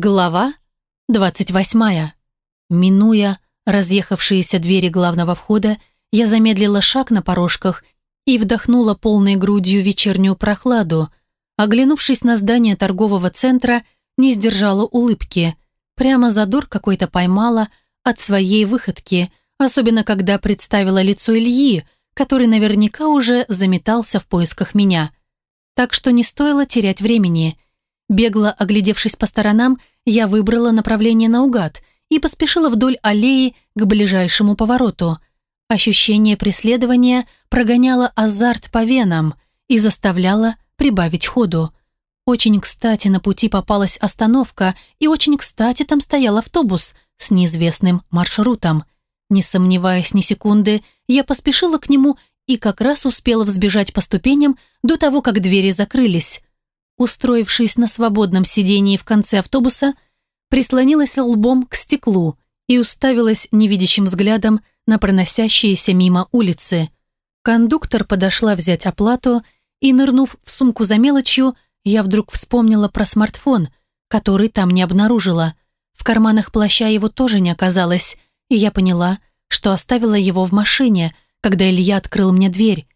Глава 28. Минуя разъехавшиеся двери главного входа, я замедлила шаг на порожках и вдохнула полной грудью вечернюю прохладу. Оглянувшись на здание торгового центра, не сдержала улыбки. Прямо задор какой-то поймала от своей выходки, особенно когда представила лицо Ильи, который наверняка уже заметался в поисках меня. Так что не стоило терять времени – Бегло оглядевшись по сторонам, я выбрала направление наугад и поспешила вдоль аллеи к ближайшему повороту. Ощущение преследования прогоняло азарт по венам и заставляло прибавить ходу. Очень кстати на пути попалась остановка, и очень кстати там стоял автобус с неизвестным маршрутом. Не сомневаясь ни секунды, я поспешила к нему и как раз успела взбежать по ступеням до того, как двери закрылись устроившись на свободном сидении в конце автобуса, прислонилась лбом к стеклу и уставилась невидящим взглядом на проносящиеся мимо улицы. Кондуктор подошла взять оплату, и, нырнув в сумку за мелочью, я вдруг вспомнила про смартфон, который там не обнаружила. В карманах плаща его тоже не оказалось, и я поняла, что оставила его в машине, когда Илья открыл мне дверь.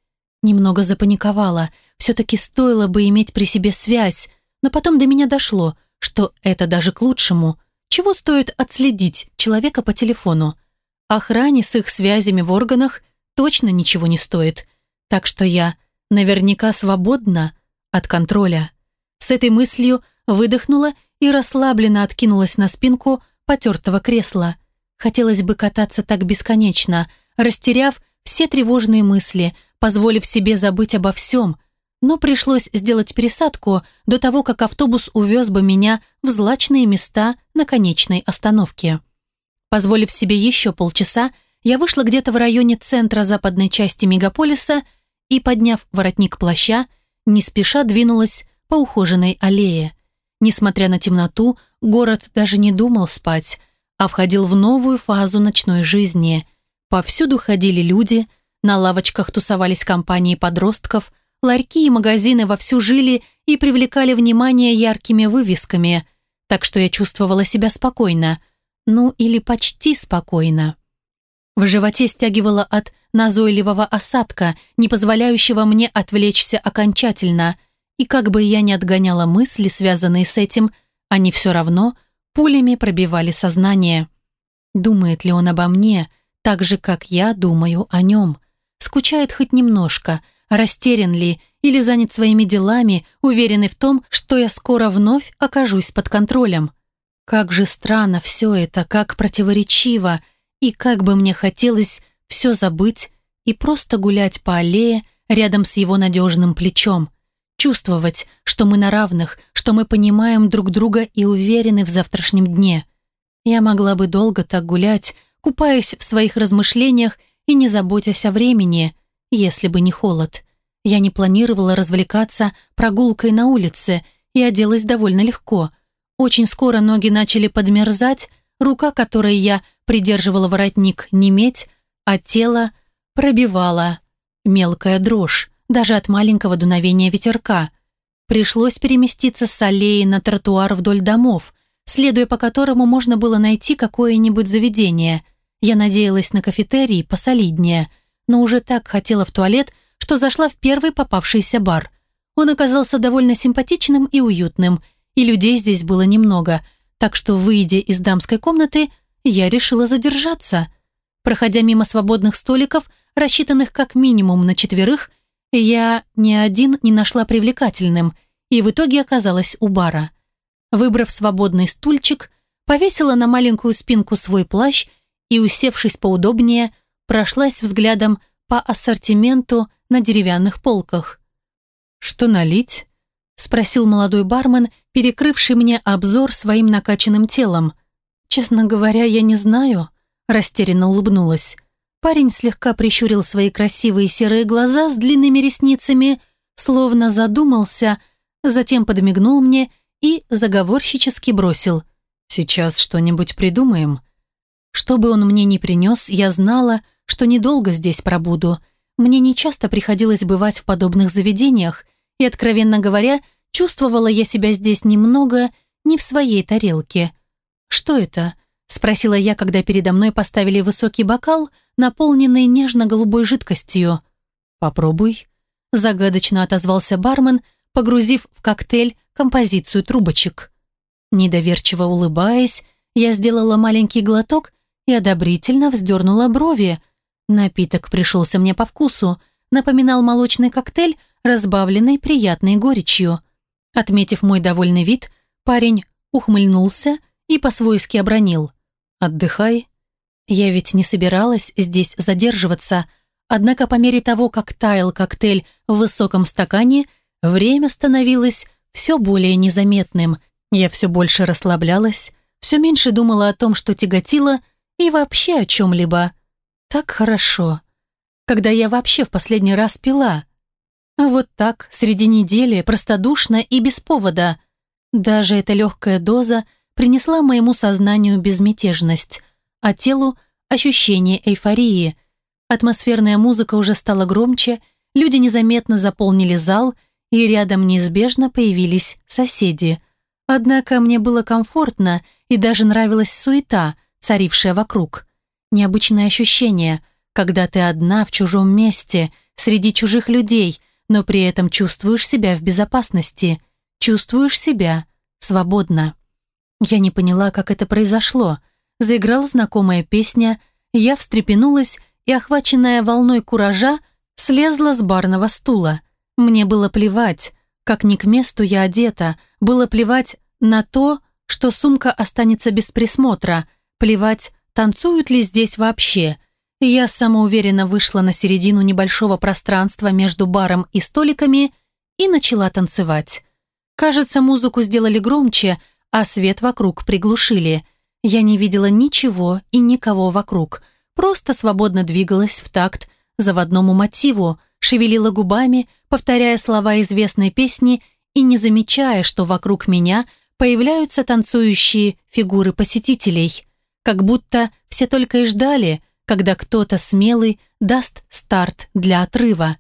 Немного запаниковала, все-таки стоило бы иметь при себе связь, но потом до меня дошло, что это даже к лучшему. Чего стоит отследить человека по телефону? Охране с их связями в органах точно ничего не стоит. Так что я наверняка свободна от контроля. С этой мыслью выдохнула и расслабленно откинулась на спинку потертого кресла. Хотелось бы кататься так бесконечно, растеряв все тревожные мысли, позволив себе забыть обо всем, но пришлось сделать пересадку до того, как автобус увез бы меня в злачные места на конечной остановке. Позволив себе еще полчаса, я вышла где-то в районе центра западной части мегаполиса и, подняв воротник плаща, не спеша двинулась по ухоженной аллее. Несмотря на темноту, город даже не думал спать, а входил в новую фазу ночной жизни. Повсюду ходили люди, на лавочках тусовались компании подростков – Ларьки и магазины вовсю жили и привлекали внимание яркими вывесками, так что я чувствовала себя спокойно. Ну, или почти спокойно. В животе стягивало от назойливого осадка, не позволяющего мне отвлечься окончательно, и как бы я ни отгоняла мысли, связанные с этим, они все равно пулями пробивали сознание. Думает ли он обо мне, так же, как я думаю о нем? Скучает хоть немножко, растерян ли или занят своими делами, уверенный в том, что я скоро вновь окажусь под контролем. Как же странно все это, как противоречиво, и как бы мне хотелось все забыть и просто гулять по аллее рядом с его надежным плечом, чувствовать, что мы на равных, что мы понимаем друг друга и уверены в завтрашнем дне. Я могла бы долго так гулять, купаясь в своих размышлениях и не заботясь о времени, если бы не холод. Я не планировала развлекаться прогулкой на улице и оделась довольно легко. Очень скоро ноги начали подмерзать, рука, которой я придерживала воротник, неметь, а тело пробивала мелкая дрожь, даже от маленького дуновения ветерка. Пришлось переместиться с аллеи на тротуар вдоль домов, следуя по которому можно было найти какое-нибудь заведение. Я надеялась на кафетерий посолиднее – но уже так хотела в туалет, что зашла в первый попавшийся бар. Он оказался довольно симпатичным и уютным, и людей здесь было немного, так что, выйдя из дамской комнаты, я решила задержаться. Проходя мимо свободных столиков, рассчитанных как минимум на четверых, я ни один не нашла привлекательным и в итоге оказалась у бара. Выбрав свободный стульчик, повесила на маленькую спинку свой плащ и, усевшись поудобнее, прошлась взглядом по ассортименту на деревянных полках. «Что налить?» – спросил молодой бармен, перекрывший мне обзор своим накачанным телом. «Честно говоря, я не знаю», – растерянно улыбнулась. Парень слегка прищурил свои красивые серые глаза с длинными ресницами, словно задумался, затем подмигнул мне и заговорщически бросил. «Сейчас что-нибудь придумаем». Что бы он мне ни принес, я знала, что недолго здесь пробуду. Мне нечасто приходилось бывать в подобных заведениях, и, откровенно говоря, чувствовала я себя здесь немного не в своей тарелке. «Что это?» – спросила я, когда передо мной поставили высокий бокал, наполненный нежно-голубой жидкостью. «Попробуй», – загадочно отозвался бармен, погрузив в коктейль композицию трубочек. Недоверчиво улыбаясь, я сделала маленький глоток и одобрительно вздернула брови. Напиток пришелся мне по вкусу, напоминал молочный коктейль, разбавленный приятной горечью. Отметив мой довольный вид, парень ухмыльнулся и по-свойски обронил. «Отдыхай». Я ведь не собиралась здесь задерживаться, однако по мере того, как таял коктейль в высоком стакане, время становилось все более незаметным. Я все больше расслаблялась, все меньше думала о том, что тяготило, и вообще о чем-либо. Так хорошо. Когда я вообще в последний раз пила? Вот так, среди недели, простодушно и без повода. Даже эта легкая доза принесла моему сознанию безмятежность, а телу – ощущение эйфории. Атмосферная музыка уже стала громче, люди незаметно заполнили зал, и рядом неизбежно появились соседи. Однако мне было комфортно – и даже нравилась суета, царившая вокруг. Необычное ощущение, когда ты одна в чужом месте, среди чужих людей, но при этом чувствуешь себя в безопасности, чувствуешь себя свободно. Я не поняла, как это произошло. Заиграла знакомая песня, я встрепенулась и, охваченная волной куража, слезла с барного стула. Мне было плевать, как не к месту я одета, было плевать на то, что сумка останется без присмотра, плевать, танцуют ли здесь вообще. Я самоуверенно вышла на середину небольшого пространства между баром и столиками и начала танцевать. Кажется, музыку сделали громче, а свет вокруг приглушили. Я не видела ничего и никого вокруг, просто свободно двигалась в такт заводному мотиву, шевелила губами, повторяя слова известной песни и не замечая, что вокруг меня – появляются танцующие фигуры посетителей, как будто все только и ждали, когда кто-то смелый даст старт для отрыва.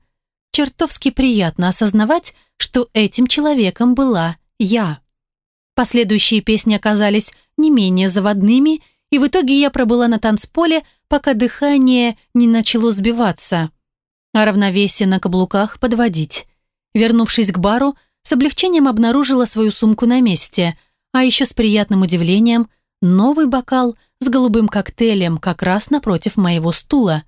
Чертовски приятно осознавать, что этим человеком была я. Последующие песни оказались не менее заводными, и в итоге я пробыла на танцполе, пока дыхание не начало сбиваться, а равновесие на каблуках подводить. Вернувшись к бару, с облегчением обнаружила свою сумку на месте, а еще с приятным удивлением новый бокал с голубым коктейлем как раз напротив моего стула.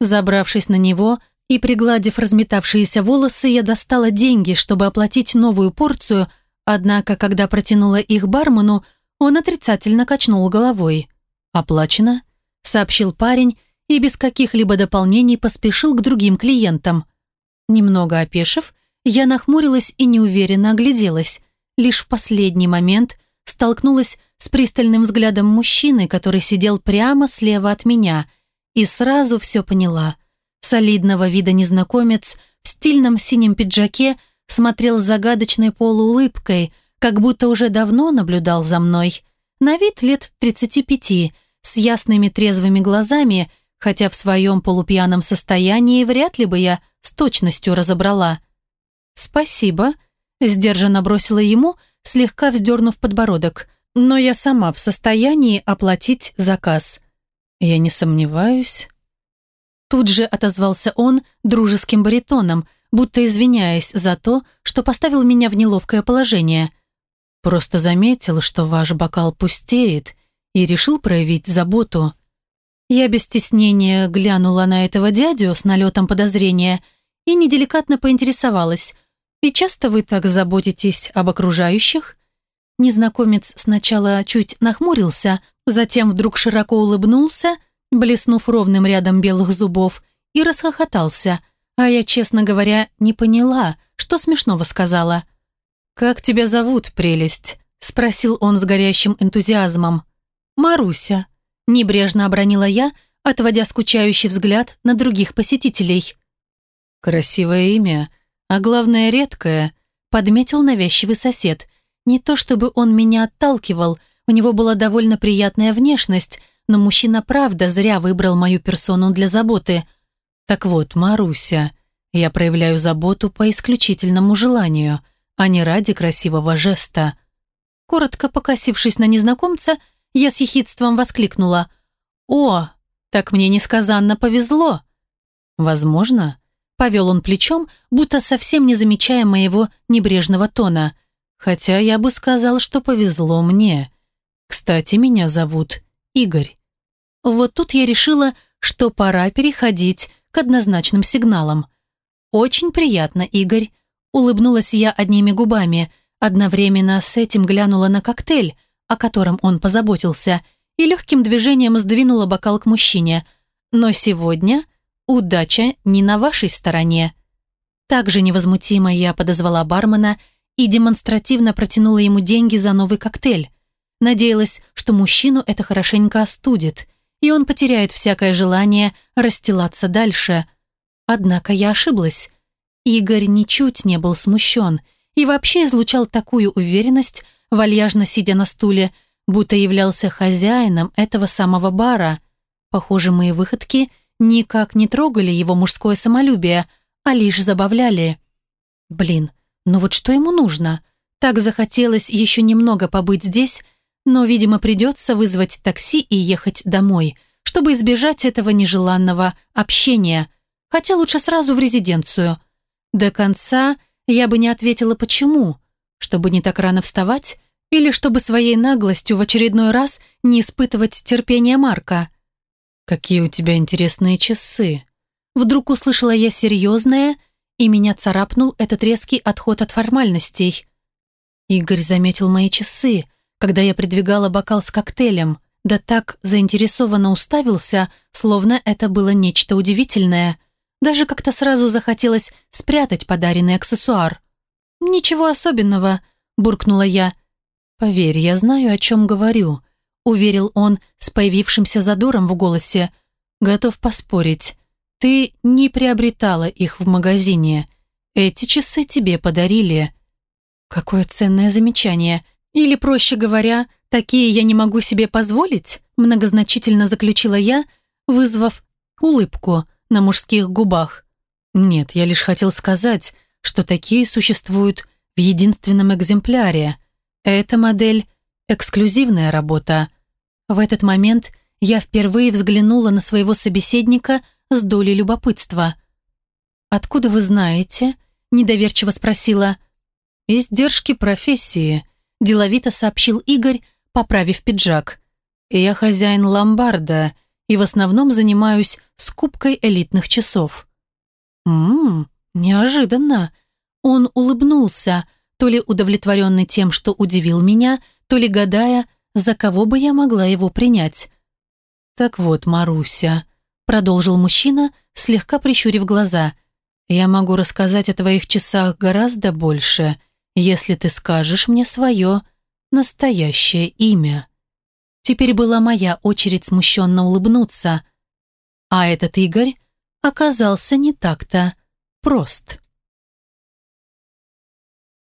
Забравшись на него и пригладив разметавшиеся волосы, я достала деньги, чтобы оплатить новую порцию, однако, когда протянула их бармену, он отрицательно качнул головой. «Оплачено», — сообщил парень и без каких-либо дополнений поспешил к другим клиентам. Немного опешив, я нахмурилась и неуверенно огляделась. Лишь в последний момент столкнулась с пристальным взглядом мужчины, который сидел прямо слева от меня, и сразу все поняла. Солидного вида незнакомец в стильном синем пиджаке смотрел загадочной полуулыбкой, как будто уже давно наблюдал за мной. На вид лет 35, с ясными трезвыми глазами, хотя в своем полупьяном состоянии вряд ли бы я с точностью разобрала – «Спасибо», – сдержанно бросила ему, слегка вздернув подбородок. «Но я сама в состоянии оплатить заказ». «Я не сомневаюсь». Тут же отозвался он дружеским баритоном, будто извиняясь за то, что поставил меня в неловкое положение. «Просто заметил, что ваш бокал пустеет, и решил проявить заботу». Я без стеснения глянула на этого дядю с налетом подозрения и неделикатно поинтересовалась – и часто вы так заботитесь об окружающих?» Незнакомец сначала чуть нахмурился, затем вдруг широко улыбнулся, блеснув ровным рядом белых зубов, и расхохотался, а я, честно говоря, не поняла, что смешного сказала. «Как тебя зовут, прелесть?» – спросил он с горящим энтузиазмом. «Маруся», – небрежно обронила я, отводя скучающий взгляд на других посетителей. «Красивое имя», а главное, редкое, подметил навязчивый сосед. Не то чтобы он меня отталкивал, у него была довольно приятная внешность, но мужчина правда зря выбрал мою персону для заботы. Так вот, Маруся, я проявляю заботу по исключительному желанию, а не ради красивого жеста. Коротко покосившись на незнакомца, я с ехидством воскликнула. «О, так мне несказанно повезло!» «Возможно», — повел он плечом, будто совсем не замечая моего небрежного тона. «Хотя я бы сказал, что повезло мне. Кстати, меня зовут Игорь». Вот тут я решила, что пора переходить к однозначным сигналам. «Очень приятно, Игорь», — улыбнулась я одними губами, одновременно с этим глянула на коктейль, о котором он позаботился, и легким движением сдвинула бокал к мужчине. «Но сегодня удача не на вашей стороне». Также невозмутимо я подозвала бармена и демонстративно протянула ему деньги за новый коктейль. Надеялась, что мужчину это хорошенько остудит, и он потеряет всякое желание расстилаться дальше. Однако я ошиблась. Игорь ничуть не был смущен и вообще излучал такую уверенность, вальяжно сидя на стуле, будто являлся хозяином этого самого бара. Похоже, мои выходки никак не трогали его мужское самолюбие, а лишь забавляли. Блин, ну вот что ему нужно? Так захотелось еще немного побыть здесь, но, видимо, придется вызвать такси и ехать домой, чтобы избежать этого нежеланного общения, хотя лучше сразу в резиденцию. До конца я бы не ответила «почему», чтобы не так рано вставать или чтобы своей наглостью в очередной раз не испытывать терпения Марка. «Какие у тебя интересные часы!» Вдруг услышала я серьезное, и меня царапнул этот резкий отход от формальностей. Игорь заметил мои часы, когда я придвигала бокал с коктейлем, да так заинтересованно уставился, словно это было нечто удивительное. Даже как-то сразу захотелось спрятать подаренный аксессуар. «Ничего особенного», – буркнула я. «Поверь, я знаю, о чем говорю», – уверил он с появившимся задором в голосе. «Готов поспорить. Ты не приобретала их в магазине. Эти часы тебе подарили». «Какое ценное замечание», – или, проще говоря, такие я не могу себе позволить, многозначительно заключила я, вызвав улыбку на мужских губах. Нет, я лишь хотел сказать, что такие существуют в единственном экземпляре. Эта модель – эксклюзивная работа. В этот момент я впервые взглянула на своего собеседника с долей любопытства. «Откуда вы знаете?» – недоверчиво спросила. «Издержки профессии», деловито сообщил Игорь, поправив пиджак. «Я хозяин ломбарда и в основном занимаюсь скупкой элитных часов». «Ммм, неожиданно». Он улыбнулся, то ли удовлетворенный тем, что удивил меня, то ли гадая, за кого бы я могла его принять. «Так вот, Маруся», — продолжил мужчина, слегка прищурив глаза, «я могу рассказать о твоих часах гораздо больше, если ты скажешь мне свое настоящее имя». Теперь была моя очередь смущенно улыбнуться. А этот Игорь оказался не так-то прост.